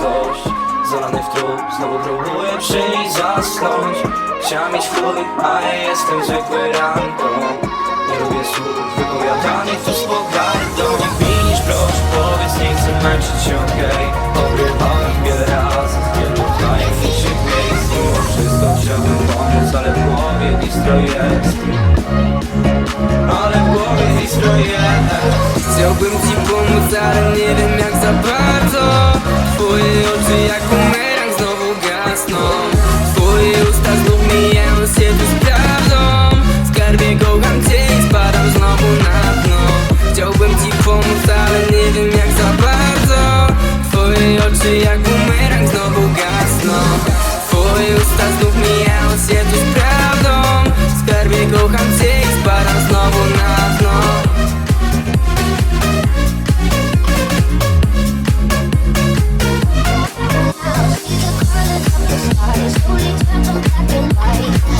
wartość Zalany w trup, znowu próbuję przy niej zasnąć. Chciałem mieć chuj, a jestem zwykły ranką. Nie lubię słów wypowiadanych tu z pogardą Nie winisz proszę, powiedz, nie chcę męczyć się, okej? Obrywałem wiele razy z wielu tajemniczych miejsc Mimo wszystko chciałbym ale w głowie distro jest Ale w głowie distro jest Chciałbym ci pomóc, ale nie wiem jak za bardzo. Twoje oczy jak bumerang znowu gasną. Twoje usta znów mijają się tu z prawdą. Skarbie kocham cię i spadam znowu na dno. Chciałbym ci pomóc, ale nie wiem jak za bardzo. Twoje oczy jak bumerang znowu gasną. Twoje usta znów mijają беседу с правдом Скорби глухонцей с баром снова на дно Light.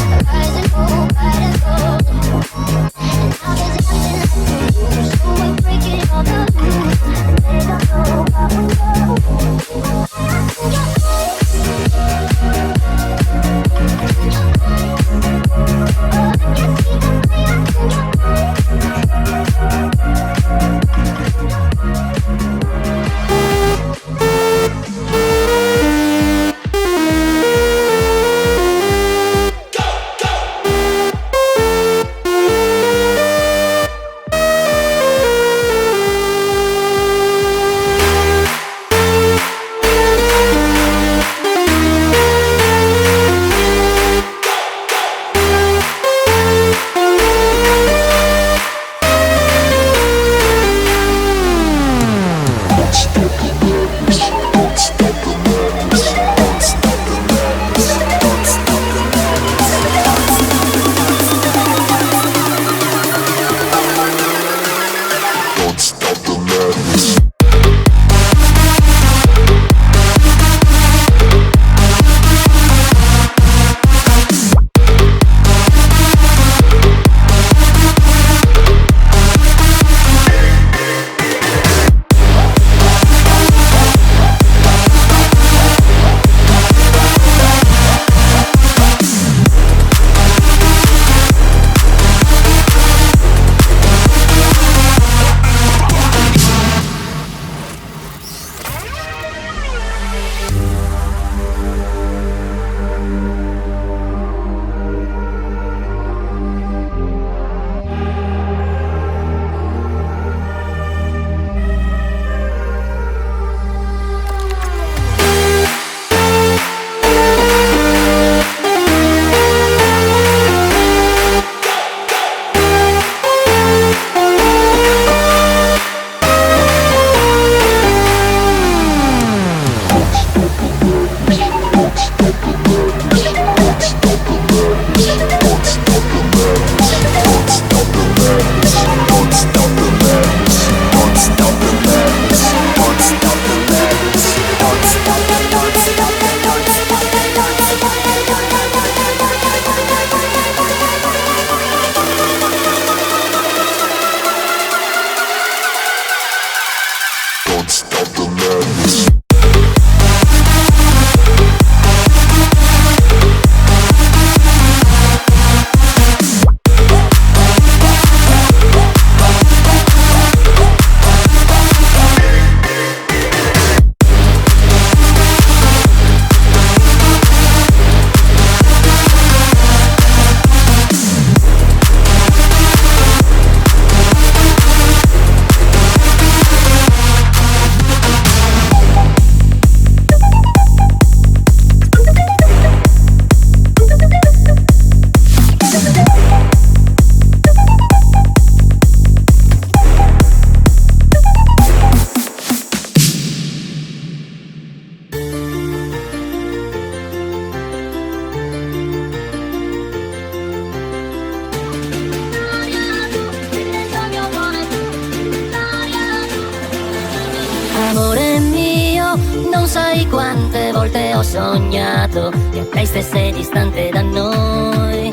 Non sai quante volte ho sognato che lei stesse distante da noi,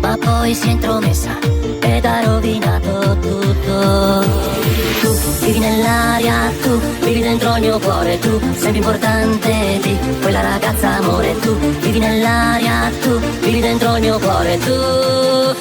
ma poi si è intromessa ed ha rovinato tutto. Tu vivi nell'aria, tu vivi dentro il mio cuore, tu sei più importante di quella ragazza amore, tu vivi nell'aria, tu vivi dentro il mio cuore, tu.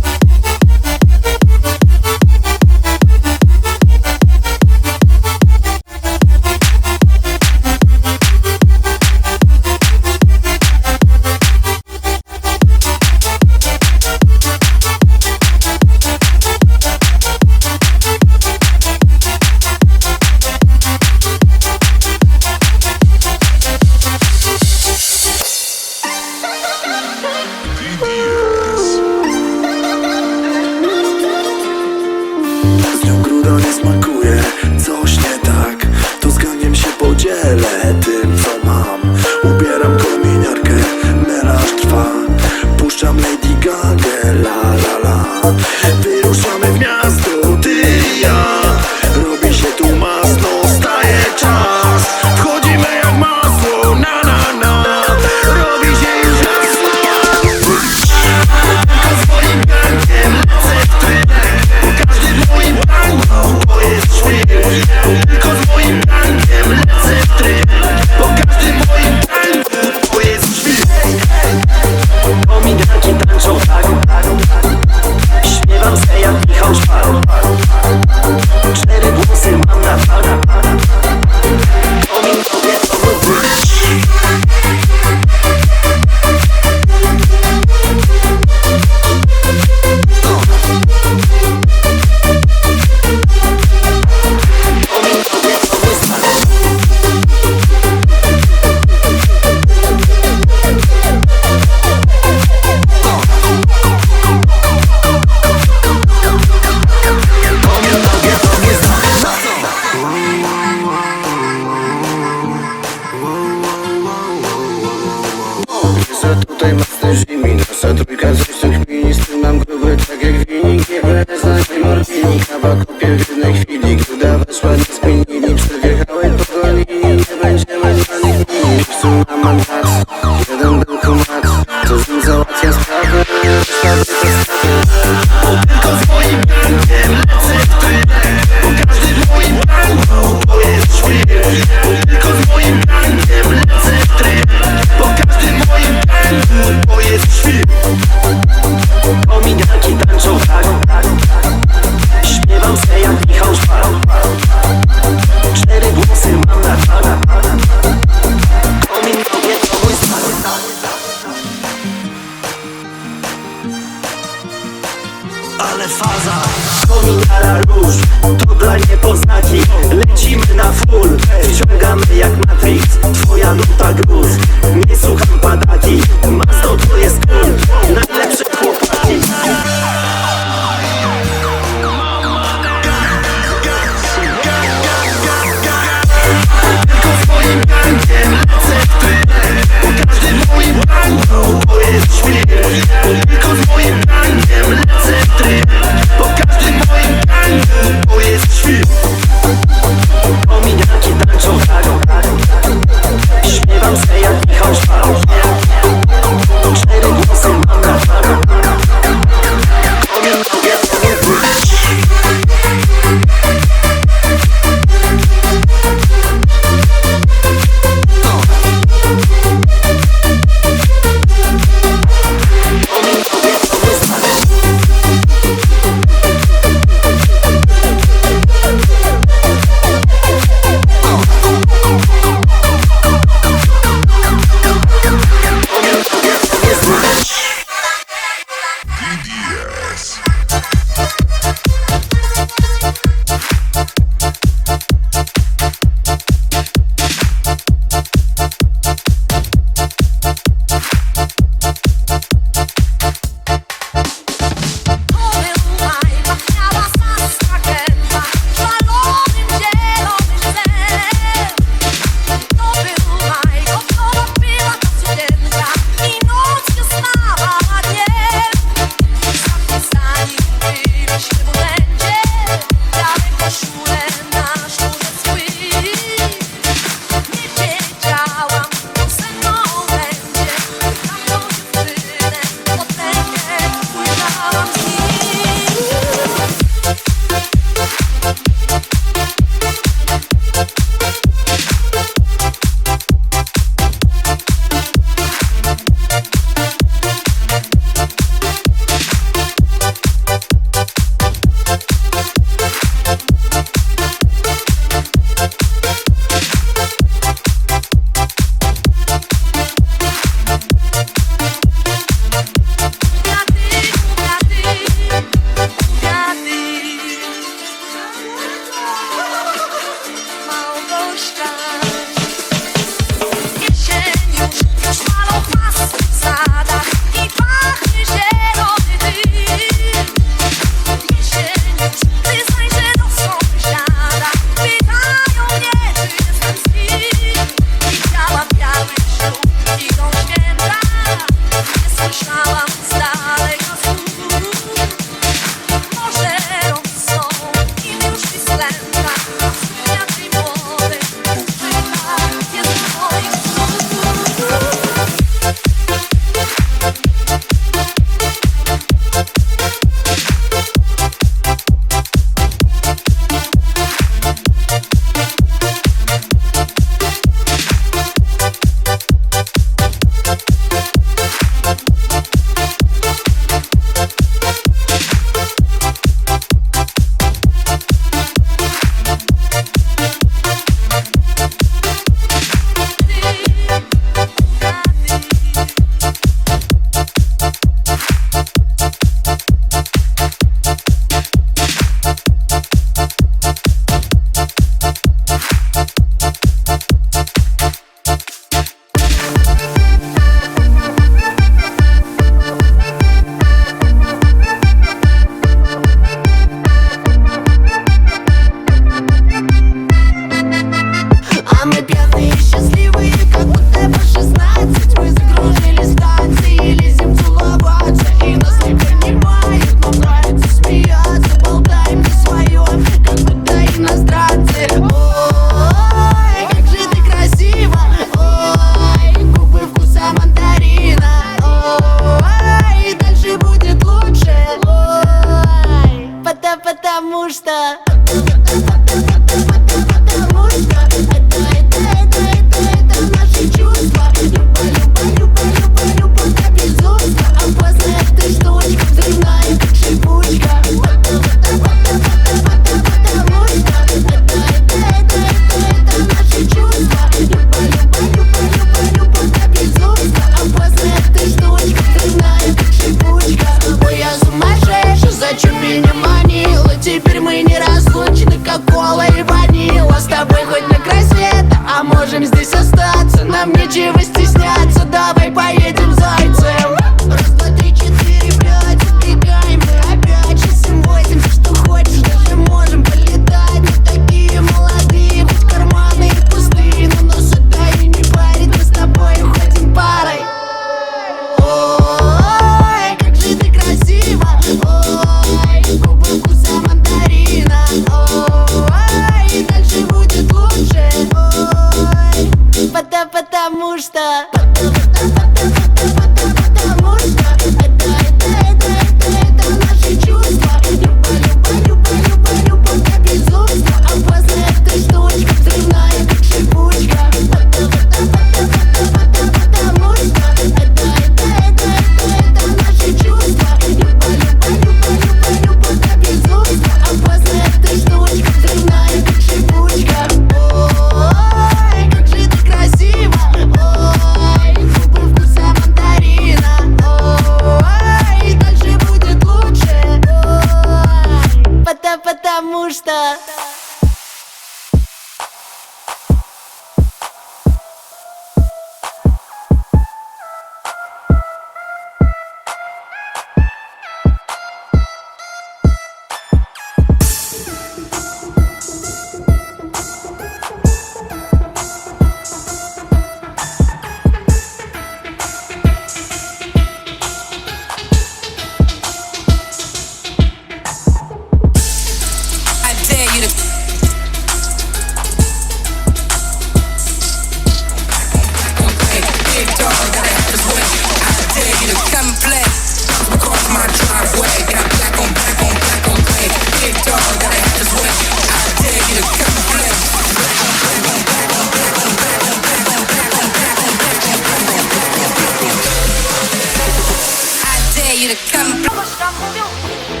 You to come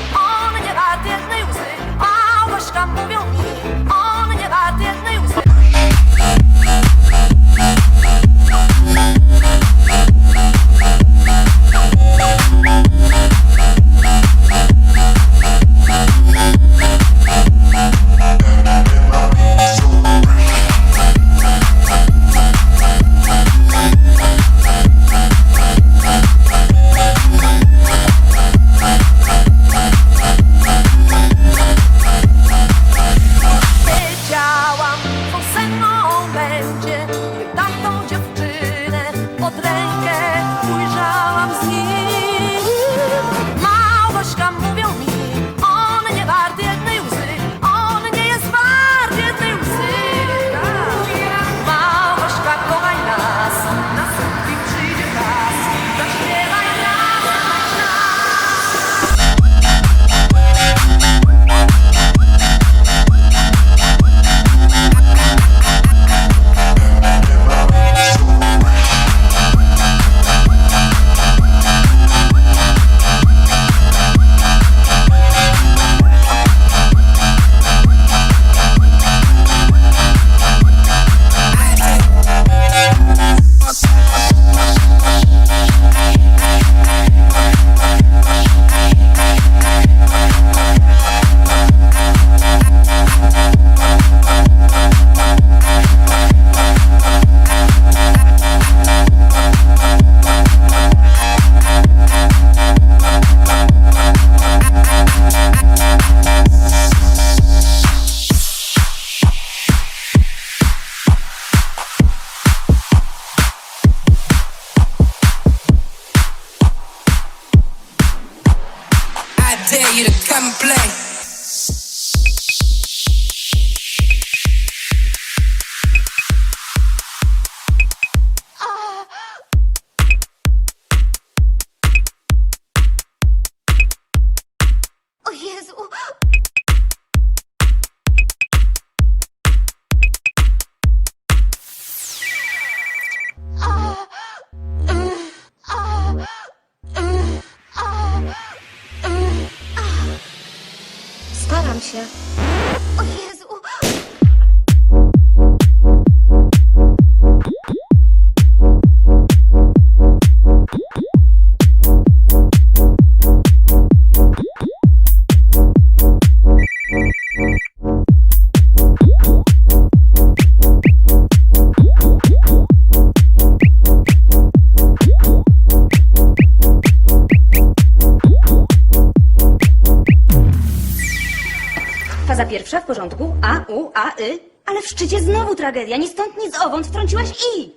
U, A, Y, ale w szczycie znowu tragedia. Ni stąd, ni z owąd wtrąciłaś I.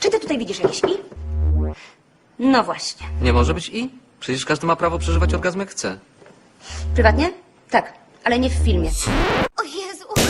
Czy ty tutaj widzisz jakieś I? No właśnie. Nie może być i? Przecież każdy ma prawo przeżywać orgazm jak chce. Prywatnie? Tak, ale nie w filmie. O Jezu! O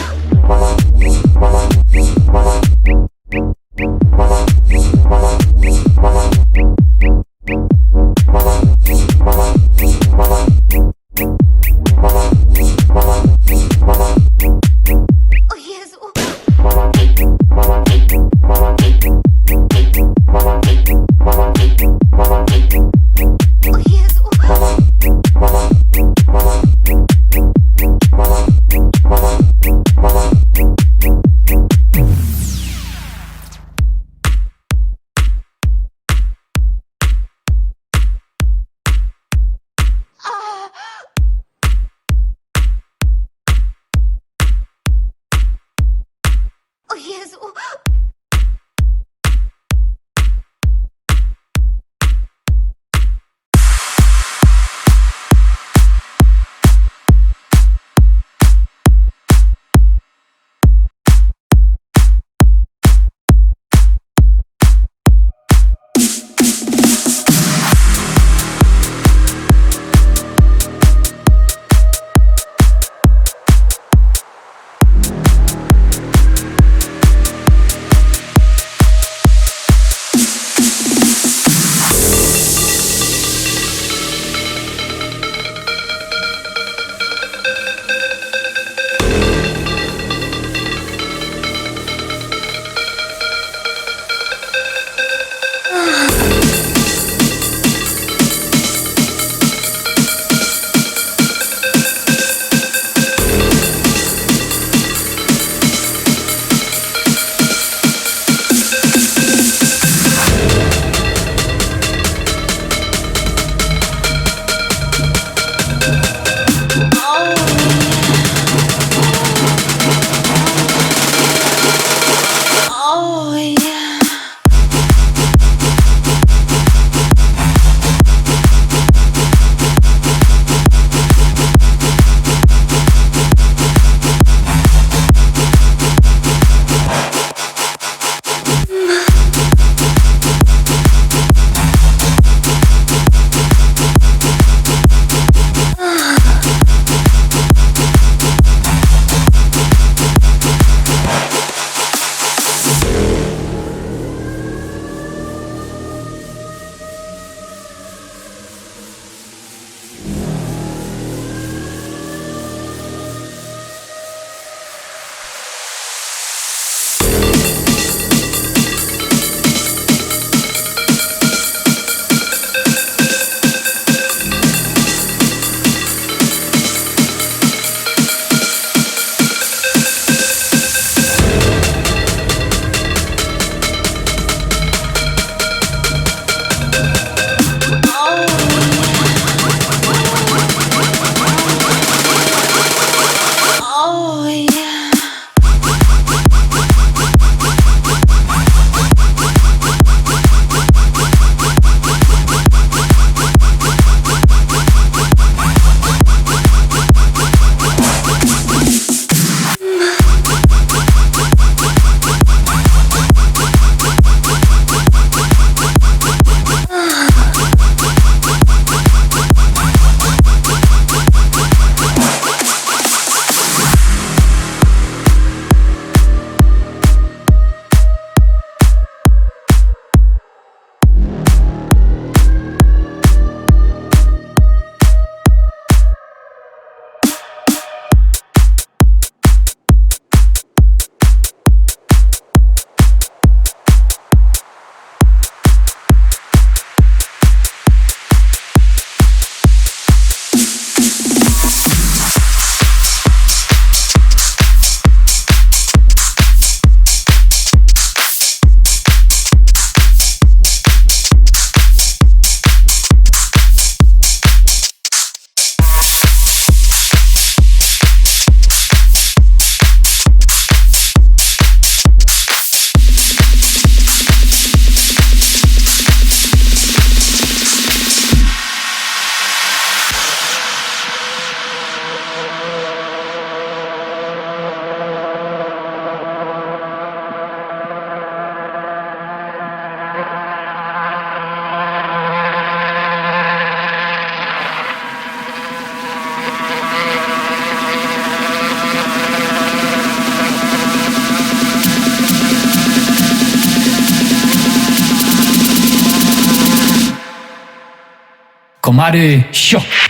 Komaru Sho. Shut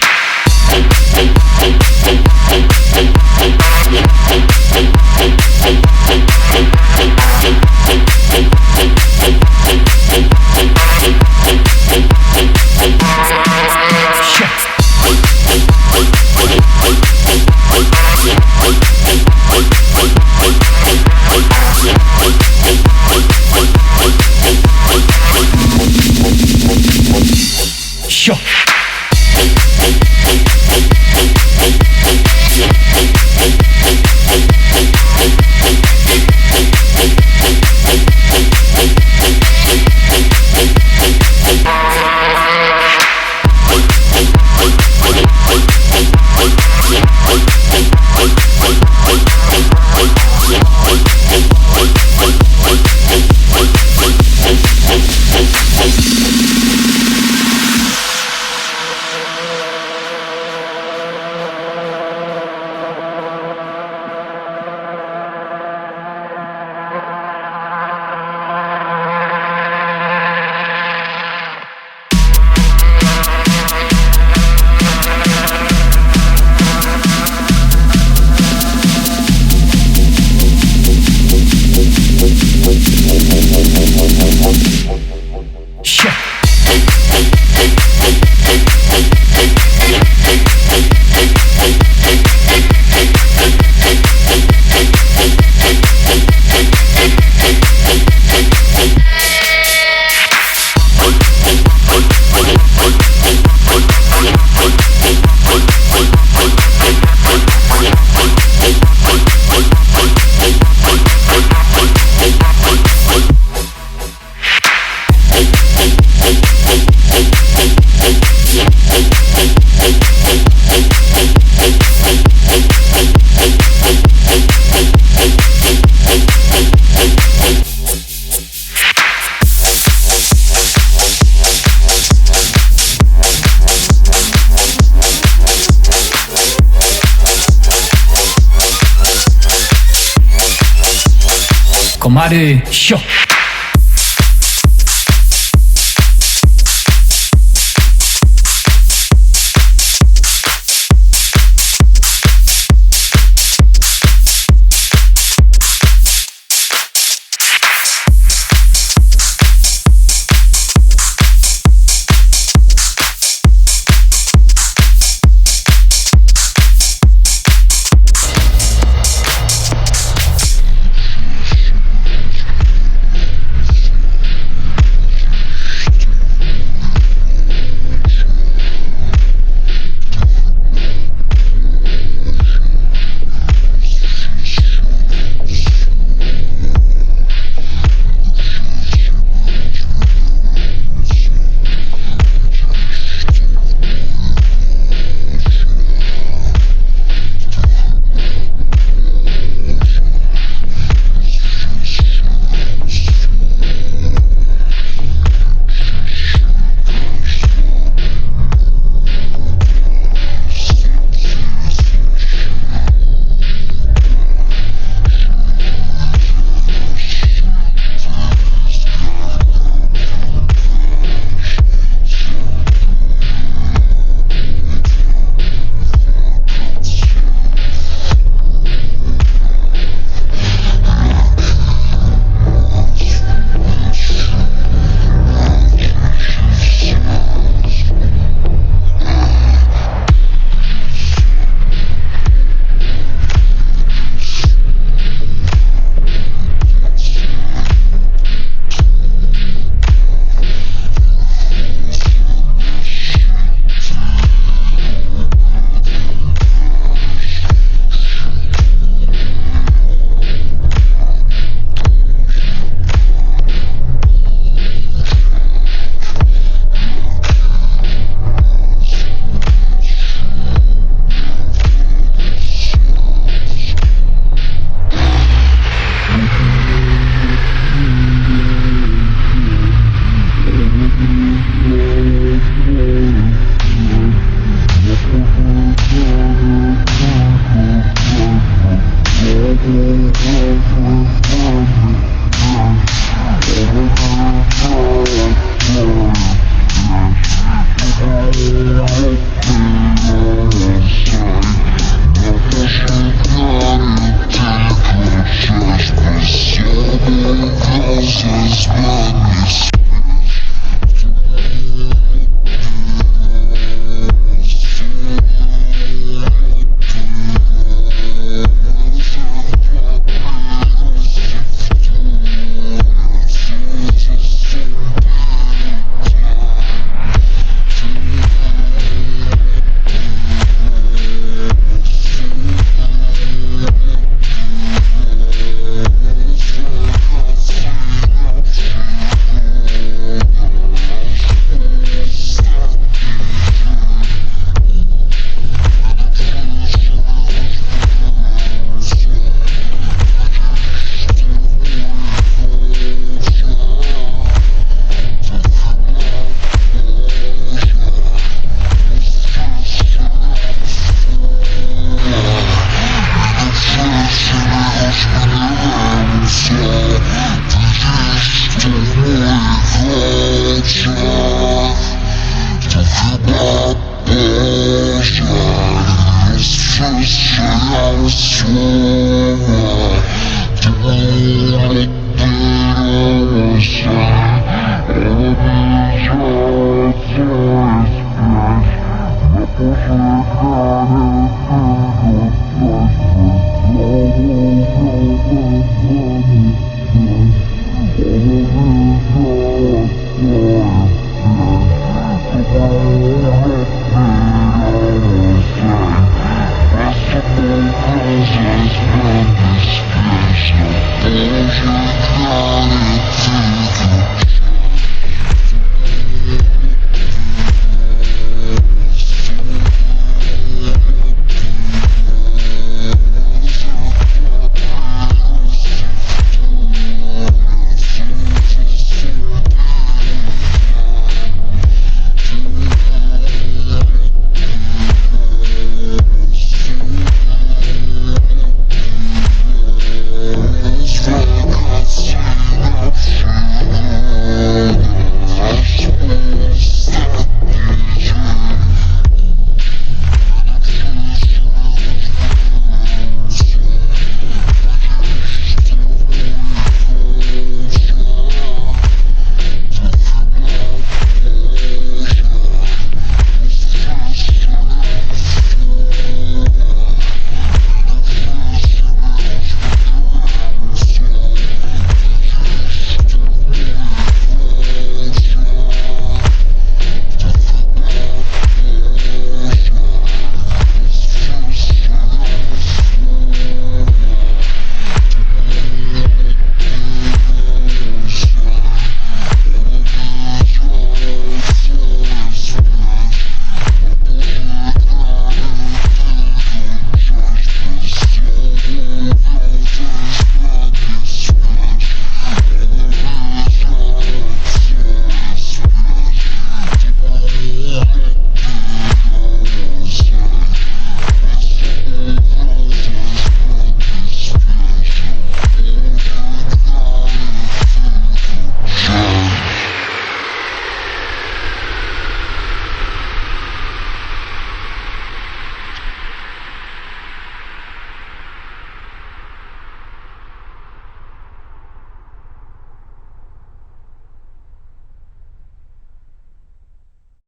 Komary!